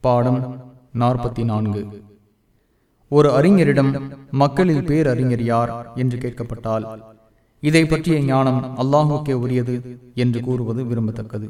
பாடம் நாற்பத்தி நான்கு ஒரு அறிஞரிடம் மக்களில் பேரறிஞர் யார்? என்று கேட்கப்பட்டால் இதை பற்றிய ஞானம் அல்லாஹுக்கே உரியது என்று கூறுவது விரும்பத்தக்கது.